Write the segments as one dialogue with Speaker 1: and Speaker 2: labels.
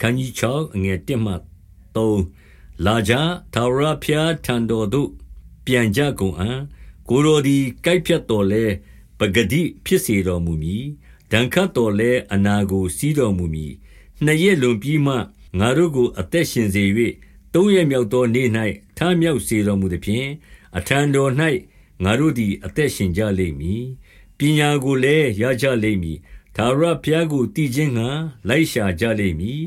Speaker 1: ခန်းကြီး6အငယ်1မှ3လာကြထာဝရဘုရားထံတော်သို့ပြန်ကြကုန်အံ့ကိုရိုသည်ကြိုက်ဖြတ်တော်လဲပဂတိဖြစ်စေတော်မူမည်ဒဏ်ခတ်တော်လဲအနာကိုစီးတော်မူမည်နှစ်ရက်လွန်ပြီးမှငါတို့ကိုအသက်ရှင်စေ၍သုံးရက်မြောက်သောနေ့၌ထမြောက်စေတော်မူသည်ဖြင့်အထံတော်၌ငါတို့သည်အသက်ရှင်ကြလိမ့်မည်ပညာကိုလည်းရကြလိမ့်မည်သာရဘုရားကိုတည်ခြင်းငှာလိုက်ရှာကြလိမ့်မည်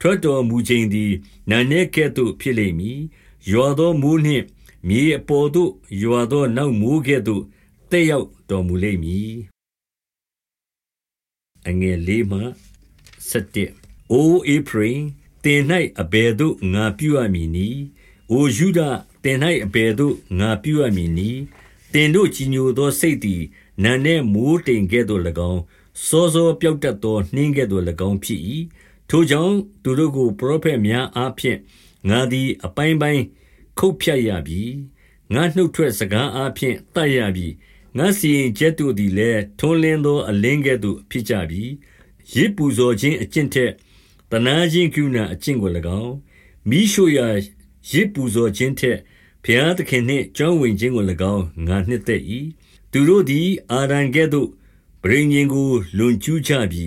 Speaker 1: ထွက်တော်မူခြင်းသည်နာနေကဲ့သို့ဖြစ်လိမ့်မည်ရွာသောမိုးနှင့် မြေအပေါ်သို့ရွာသောနောက်မိုးကဲ့သို့တက်ရောက်တော်မူလိမ့်မည်အငယ်လေးမှ7အိုအေဖရင်တင်၌အဘယ်သို့ငါပြုအပ်မည်နီအိုယူဒတင်၌အဘယ်သို့ငါပြုအပ်မည်နီတင်တို့ကြည်ညိုသောစိတ်သည်နာနဲ့မိုးတိမ်ကဲ့သို့၎င်းစောစောပြောက်တတ်သောနှင်းကဲ့သို့၎င်းဖြစ်၏ ထိုကြောင့်သူတို့ကို ပရောဖက်များအားဖြင့် ငါသည် အပိုင်းပိုင်းခုတ်ဖြတ်ရပြီ ငါနှုတ်ထွက်စကားအားဖြင့်တတ်ရပြီ ငါစီရင်ချက်တို့သည်လည်း ထွန်းလင်းသော အလင်းကဲ့သို့ ဖြစ်ကြပြီရစ်ပူဇော်ခြင်းအကျင့်ထက်တနာခြင်းကုဏအကျင့်ကို၎င်းမိရှုရာရစ်ပူဇော်ခြင်းထက် ဘုရားသခင်နှင့်ကြောင်းဝင်ခြင်းကို၎င်း ငါနှစ်သက်၏သူတို့သည် အာရန်ကဲ့သို့ပရိညင်ကို လွန်ကျူးကြပြီ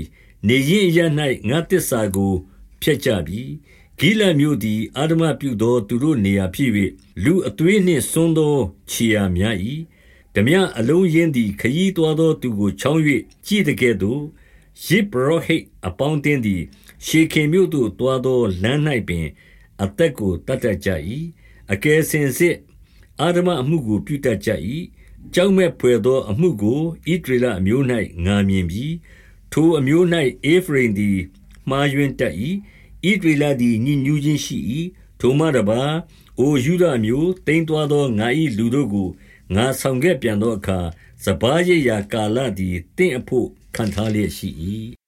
Speaker 1: နေရင်ရ၌ငါတစ္ဆာကိုဖျက်ကြပြီဂိလမြို့သည်အာဓမပြုသောသူတို့နေရာဖြစ်၍လူအသွေးနှင့်ဆွန်းသောခြေရာများ၏ဓမြအလုံးရင်းသည်ခยีသွားသောသူကိုချောင်း၍ကြည်တကဲ့သို့ယေဘရဟိတ်အပေါင်းတင်းသည် ရှေခင်မြို့သို့တွားသောလမ်း၌ပင် အသက်ကိုတတ်တတ်ကြ၏အကယ်စင်စစ်အာဓမအမှုကိုပြုတတ်ကြ၏ကြောက်မဲ့ဖွယ်သောအမှုကိုဣဒရလအမျိုး၌ငာမြင်ပြီး ထိုအမျိုး၌အေဖရင်သည် မှားယွင်းတတ်၏ဣဒရလသည်ညဉ့်ညူးခြင်းရှိ၏ထိုမှတပါအိုယူဒမျိုးတိမ်သွာသော ငါ၏လူတို့ကို ငါဆောင်ခဲ့ပြန်သောအခါ စပားရရာကာလသည်တင့်အဖို့ခံထားလျက်ရှိ၏